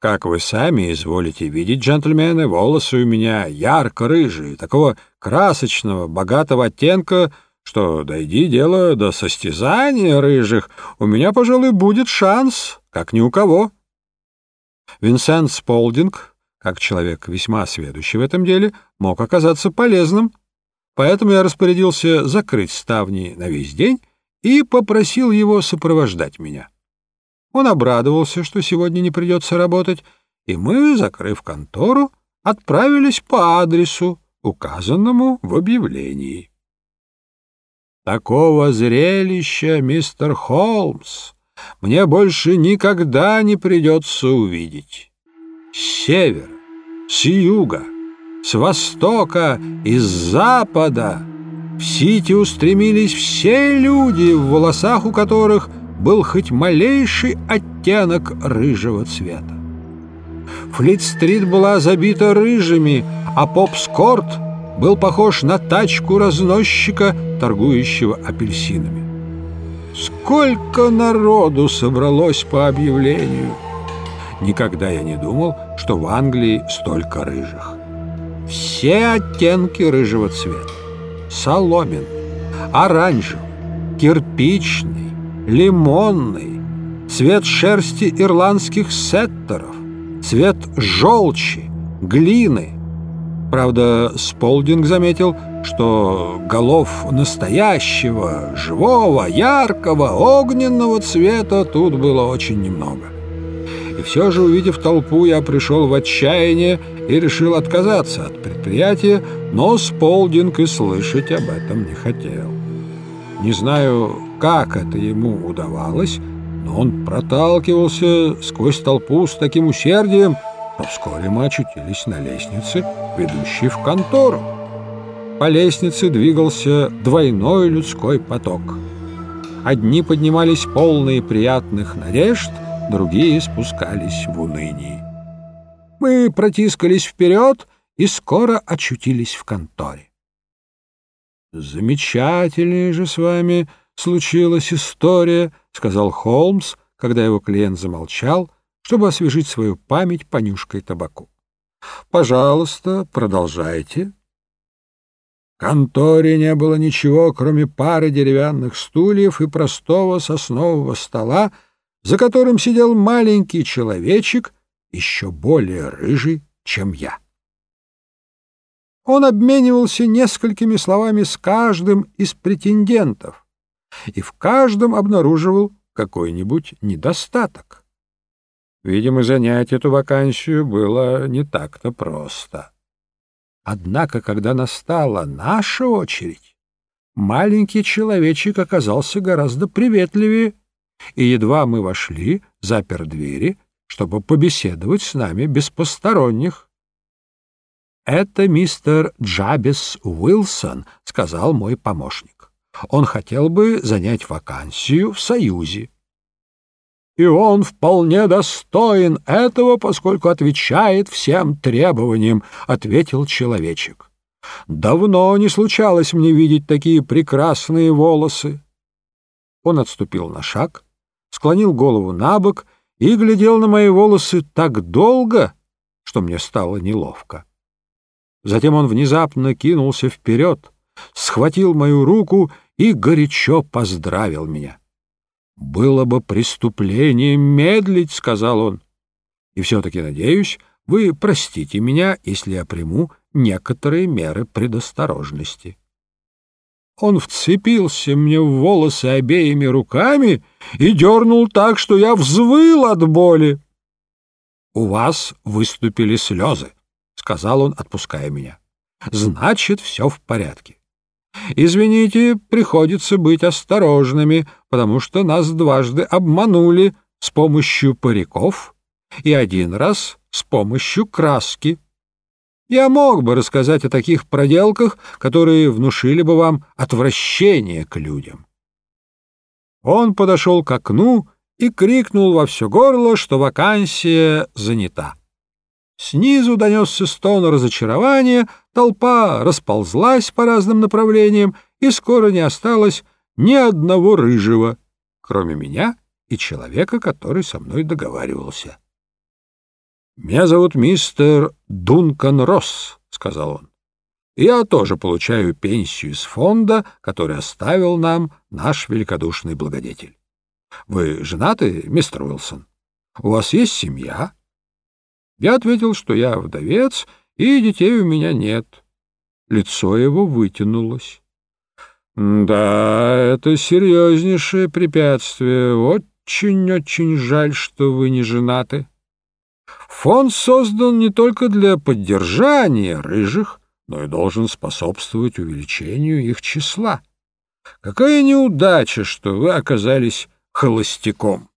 Как вы сами изволите видеть, джентльмены, волосы у меня ярко-рыжие, такого красочного, богатого оттенка, что, дойди дело до состязания рыжих, у меня, пожалуй, будет шанс, как ни у кого. Винсент Сполдинг, как человек весьма сведущий в этом деле, мог оказаться полезным, поэтому я распорядился закрыть ставни на весь день и попросил его сопровождать меня. Он обрадовался, что сегодня не придется работать, и мы, закрыв контору, отправились по адресу, указанному в объявлении. Такого зрелища, мистер Холмс, мне больше никогда не придется увидеть. С севера, с юга, с востока и с запада в Сити устремились все люди, в волосах у которых был хоть малейший оттенок рыжего цвета. Флит-стрит была забита рыжими, а Попскорт был похож на тачку разносчика, торгующего апельсинами. Сколько народу собралось по объявлению! Никогда я не думал, что в Англии столько рыжих. Все оттенки рыжего цвета. Соломен, оранжевый, кирпичный, лимонный, цвет шерсти ирландских сеттеров, цвет желчи, глины. Правда, Сполдинг заметил, что голов настоящего, живого, яркого, огненного цвета тут было очень немного. И все же, увидев толпу, я пришел в отчаяние и решил отказаться от предприятия, но Сполдинг и слышать об этом не хотел. Не знаю, как это ему удавалось, но он проталкивался сквозь толпу с таким усердием, что вскоре мы очутились на лестнице, ведущей в контору. По лестнице двигался двойной людской поток. Одни поднимались полные приятных надежд, другие спускались в унынии. Мы протискались вперед и скоро очутились в конторе. «Замечательная же с вами случилась история», — сказал Холмс, когда его клиент замолчал, чтобы освежить свою память понюшкой табаку. «Пожалуйста, продолжайте». В конторе не было ничего, кроме пары деревянных стульев и простого соснового стола, за которым сидел маленький человечек, еще более рыжий, чем я. Он обменивался несколькими словами с каждым из претендентов и в каждом обнаруживал какой-нибудь недостаток. Видимо, занять эту вакансию было не так-то просто. Однако, когда настала наша очередь, маленький человечек оказался гораздо приветливее, и едва мы вошли, запер двери, чтобы побеседовать с нами без посторонних. «Это мистер Джабес Уилсон», — сказал мой помощник. «Он хотел бы занять вакансию в Союзе». «И он вполне достоин этого, поскольку отвечает всем требованиям», — ответил человечек. «Давно не случалось мне видеть такие прекрасные волосы». Он отступил на шаг, склонил голову на бок и глядел на мои волосы так долго, что мне стало неловко. Затем он внезапно кинулся вперед, схватил мою руку и горячо поздравил меня. «Было бы преступлением медлить», — сказал он. «И все-таки, надеюсь, вы простите меня, если я приму некоторые меры предосторожности». Он вцепился мне в волосы обеими руками и дернул так, что я взвыл от боли. — У вас выступили слезы, — сказал он, отпуская меня. — Значит, все в порядке. Извините, приходится быть осторожными, потому что нас дважды обманули с помощью париков и один раз с помощью краски. Я мог бы рассказать о таких проделках, которые внушили бы вам отвращение к людям. Он подошел к окну и крикнул во все горло, что вакансия занята. Снизу донесся стон разочарования, толпа расползлась по разным направлениям, и скоро не осталось ни одного рыжего, кроме меня и человека, который со мной договаривался. «Меня зовут мистер Дункан Росс», — сказал он. «Я тоже получаю пенсию из фонда, который оставил нам наш великодушный благодетель. Вы женаты, мистер Уилсон? У вас есть семья?» Я ответил, что я вдовец, и детей у меня нет. Лицо его вытянулось. «Да, это серьезнейшее препятствие. Очень-очень жаль, что вы не женаты. Фонд создан не только для поддержания рыжих, но и должен способствовать увеличению их числа. Какая неудача, что вы оказались холостяком!»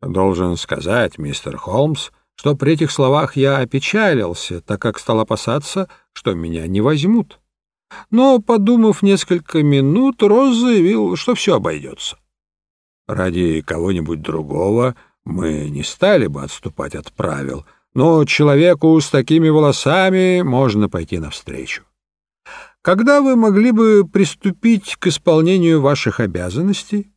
Должен сказать, мистер Холмс, что при этих словах я опечалился, так как стал опасаться, что меня не возьмут. Но, подумав несколько минут, Роз заявил, что все обойдется. Ради кого-нибудь другого мы не стали бы отступать от правил, но человеку с такими волосами можно пойти навстречу. Когда вы могли бы приступить к исполнению ваших обязанностей? —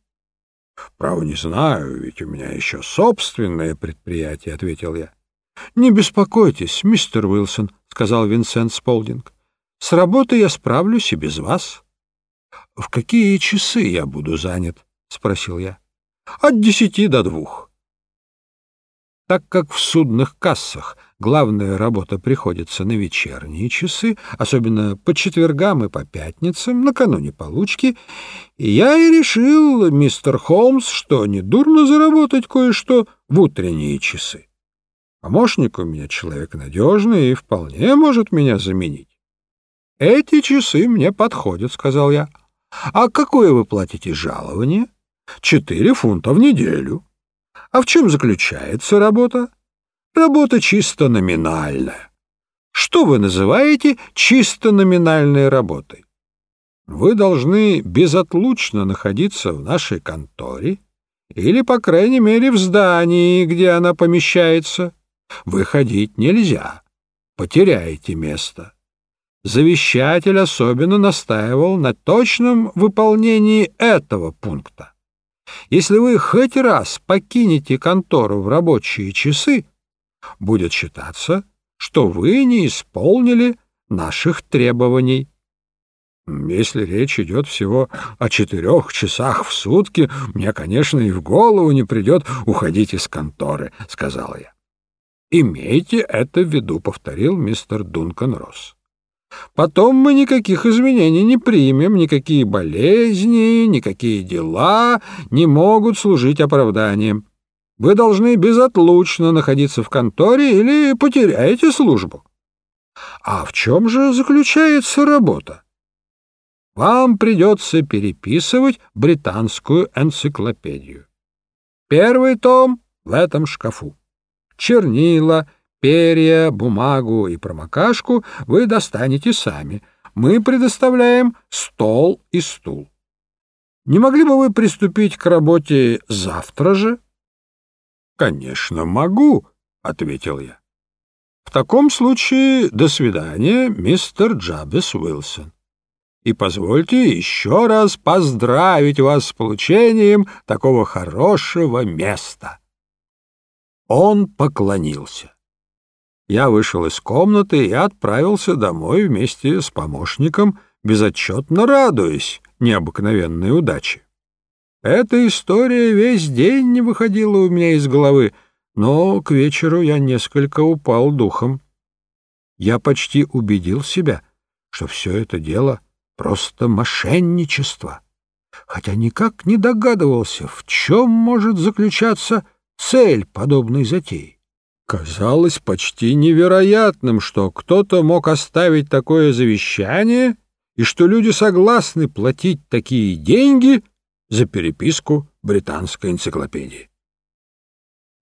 Право не знаю, ведь у меня еще собственное предприятие, — ответил я. — Не беспокойтесь, мистер Уилсон, — сказал Винсент Сполдинг. — С работой я справлюсь и без вас. — В какие часы я буду занят? — спросил я. — От десяти до двух. Так как в судных кассах главная работа приходится на вечерние часы, особенно по четвергам и по пятницам, накануне получки, я и решил, мистер Холмс, что недурно заработать кое-что в утренние часы. Помощник у меня человек надежный и вполне может меня заменить. — Эти часы мне подходят, — сказал я. — А какое вы платите жалование? — Четыре фунта в неделю. — а в чем заключается работа? Работа чисто номинальная. Что вы называете чисто номинальной работой? Вы должны безотлучно находиться в нашей конторе или, по крайней мере, в здании, где она помещается. Выходить нельзя, потеряете место. Завещатель особенно настаивал на точном выполнении этого пункта. Если вы хоть раз покинете контору в рабочие часы, будет считаться, что вы не исполнили наших требований. Если речь идет всего о четырех часах в сутки, мне, конечно, и в голову не придет уходить из конторы, — сказал я. — Имейте это в виду, — повторил мистер Дункан Росс. Потом мы никаких изменений не примем, никакие болезни, никакие дела не могут служить оправданием. Вы должны безотлучно находиться в конторе или потеряете службу. А в чем же заключается работа? Вам придется переписывать британскую энциклопедию. Первый том в этом шкафу. Чернила — Перья, бумагу и промокашку вы достанете сами. Мы предоставляем стол и стул. Не могли бы вы приступить к работе завтра же? — Конечно, могу, — ответил я. — В таком случае до свидания, мистер Джабес Уилсон. И позвольте еще раз поздравить вас с получением такого хорошего места. Он поклонился. Я вышел из комнаты и отправился домой вместе с помощником, безотчетно радуясь необыкновенной удаче. Эта история весь день не выходила у меня из головы, но к вечеру я несколько упал духом. Я почти убедил себя, что все это дело просто мошенничество, хотя никак не догадывался, в чем может заключаться цель подобной затеи. Казалось почти невероятным, что кто-то мог оставить такое завещание и что люди согласны платить такие деньги за переписку британской энциклопедии.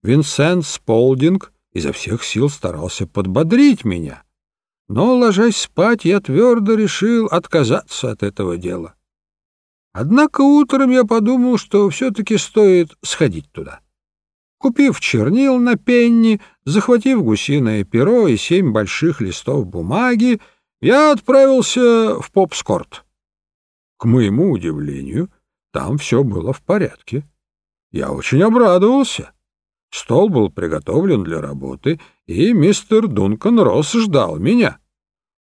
Винсент Сполдинг изо всех сил старался подбодрить меня, но, ложась спать, я твердо решил отказаться от этого дела. Однако утром я подумал, что все-таки стоит сходить туда. Купив чернил на пенни, захватив гусиное перо и семь больших листов бумаги, я отправился в Попскорт. К моему удивлению, там все было в порядке. Я очень обрадовался. Стол был приготовлен для работы, и мистер Дункан Росс ждал меня.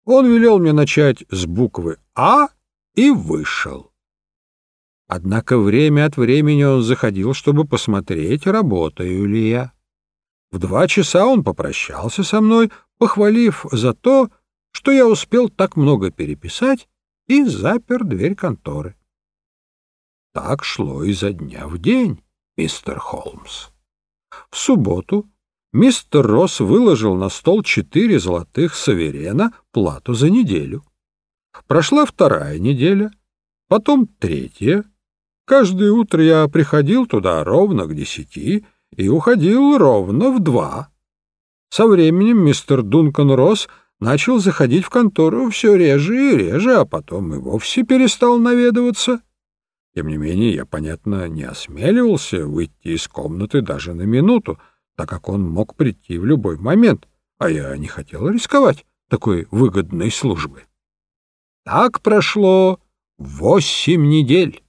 Он велел мне начать с буквы «А» и вышел. Однако время от времени он заходил, чтобы посмотреть, работаю ли я. В два часа он попрощался со мной, похвалив за то, что я успел так много переписать, и запер дверь конторы. Так шло изо дня в день, мистер Холмс. В субботу мистер Росс выложил на стол четыре золотых саверена плату за неделю. Прошла вторая неделя, потом третья. Каждое утро я приходил туда ровно к десяти и уходил ровно в два. Со временем мистер Дункан Росс начал заходить в контору все реже и реже, а потом и вовсе перестал наведываться. Тем не менее, я, понятно, не осмеливался выйти из комнаты даже на минуту, так как он мог прийти в любой момент, а я не хотел рисковать такой выгодной службой. Так прошло восемь недель.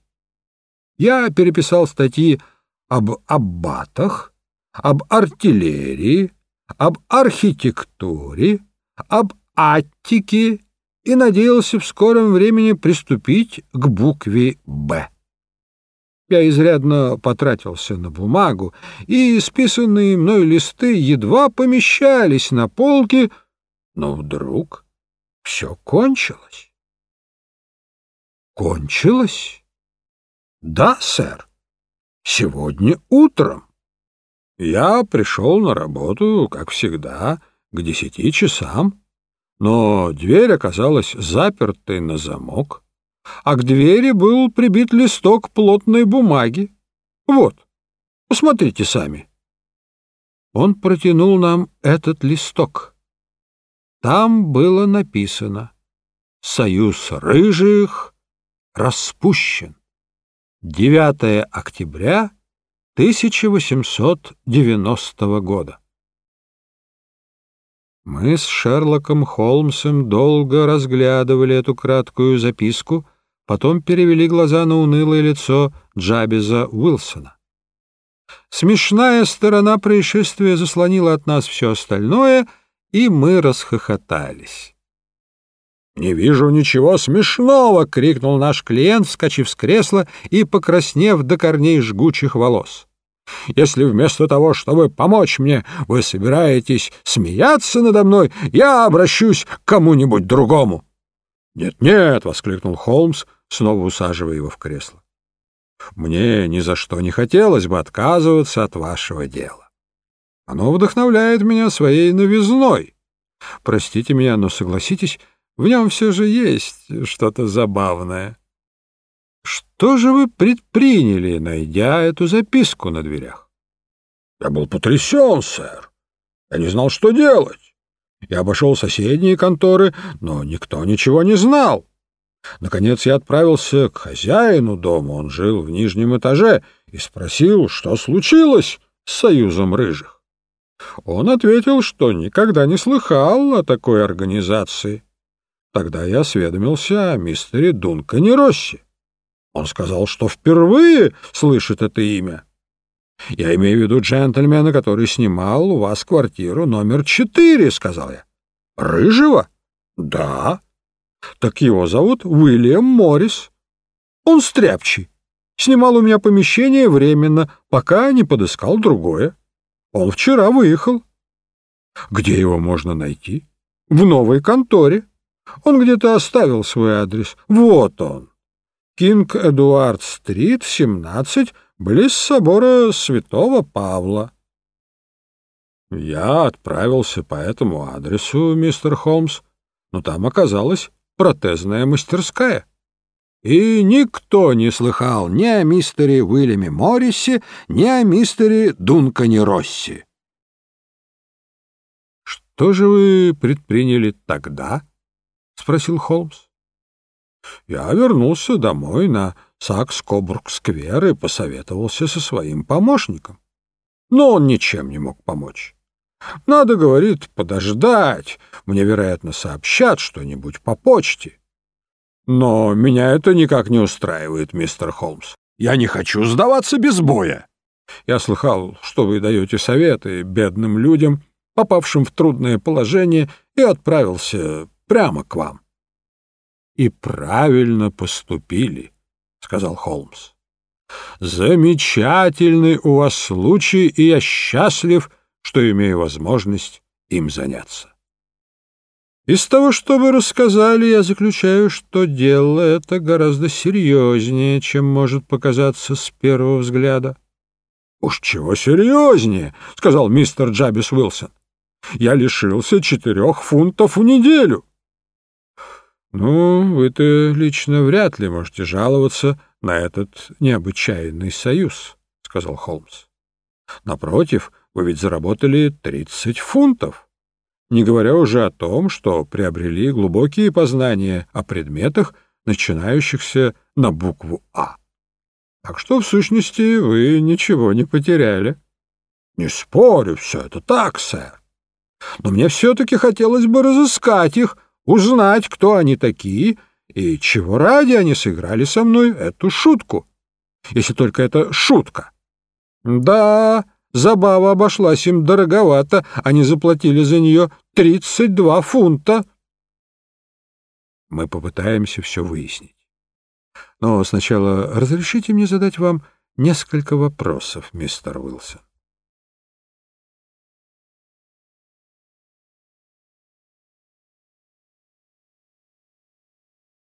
Я переписал статьи об аббатах, об артиллерии, об архитектуре, об Аттике и надеялся в скором времени приступить к букве «Б». Я изрядно потратился на бумагу, и списанные мной листы едва помещались на полке, но вдруг все кончилось. Кончилось? Да, сэр. Сегодня утром. Я пришел на работу, как всегда, к десяти часам, но дверь оказалась запертой на замок а к двери был прибит листок плотной бумаги. Вот, посмотрите сами. Он протянул нам этот листок. Там было написано «Союз рыжих распущен. 9 октября 1890 года». Мы с Шерлоком Холмсом долго разглядывали эту краткую записку — потом перевели глаза на унылое лицо Джабеза Уилсона. Смешная сторона происшествия заслонила от нас все остальное, и мы расхохотались. «Не вижу ничего смешного!» — крикнул наш клиент, вскочив с кресла и покраснев до корней жгучих волос. «Если вместо того, чтобы помочь мне, вы собираетесь смеяться надо мной, я обращусь к кому-нибудь другому». «Нет-нет!» — воскликнул Холмс, снова усаживая его в кресло. «Мне ни за что не хотелось бы отказываться от вашего дела. Оно вдохновляет меня своей новизной. Простите меня, но согласитесь, в нем все же есть что-то забавное. Что же вы предприняли, найдя эту записку на дверях? Я был потрясен, сэр. Я не знал, что делать. Я обошел соседние конторы, но никто ничего не знал. Наконец я отправился к хозяину дома, он жил в нижнем этаже, и спросил, что случилось с союзом рыжих. Он ответил, что никогда не слыхал о такой организации. Тогда я осведомился о мистере Дункане Росси. Он сказал, что впервые слышит это имя. Я имею в виду джентльмена, который снимал у вас квартиру номер четыре, — сказал я. — Рыжего? — Да. Так его зовут Уильям Моррис. Он стряпчий. Снимал у меня помещение временно, пока не подыскал другое. Он вчера выехал. Где его можно найти? В новой конторе. Он где-то оставил свой адрес. Вот он. Кинг Эдуард Стрит, 17, близ собора Святого Павла. Я отправился по этому адресу, мистер Холмс, но там оказалось протезная мастерская. И никто не слыхал ни о мистере Уильяме Моррисе, ни о мистере Дункане Росси. «Что же вы предприняли тогда?» — спросил Холмс. «Я вернулся домой на Сакс-Кобург-сквер и посоветовался со своим помощником. Но он ничем не мог помочь. Надо, говорит, подождать. Мне, вероятно, сообщат что-нибудь по почте. Но меня это никак не устраивает, мистер Холмс. Я не хочу сдаваться без боя. Я слыхал, что вы даете советы бедным людям, попавшим в трудное положение, и отправился прямо к вам. — И правильно поступили, — сказал Холмс. — Замечательный у вас случай, и я счастлив, что имею возможность им заняться. Из того, что вы рассказали, я заключаю, что дело это гораздо серьезнее, чем может показаться с первого взгляда. — Уж чего серьезнее, — сказал мистер Джабис Уилсон. — Я лишился четырех фунтов в неделю. — Ну, вы-то лично вряд ли можете жаловаться на этот необычайный союз, — сказал Холмс. — Напротив, вы ведь заработали тридцать фунтов не говоря уже о том, что приобрели глубокие познания о предметах, начинающихся на букву «А». Так что, в сущности, вы ничего не потеряли. — Не спорю, все это так, сэр. Но мне все-таки хотелось бы разыскать их, узнать, кто они такие и чего ради они сыграли со мной эту шутку. Если только это шутка. — Да, Забава обошлась им дороговато, они заплатили за нее тридцать два фунта. Мы попытаемся все выяснить. Но сначала разрешите мне задать вам несколько вопросов, мистер Уилсон.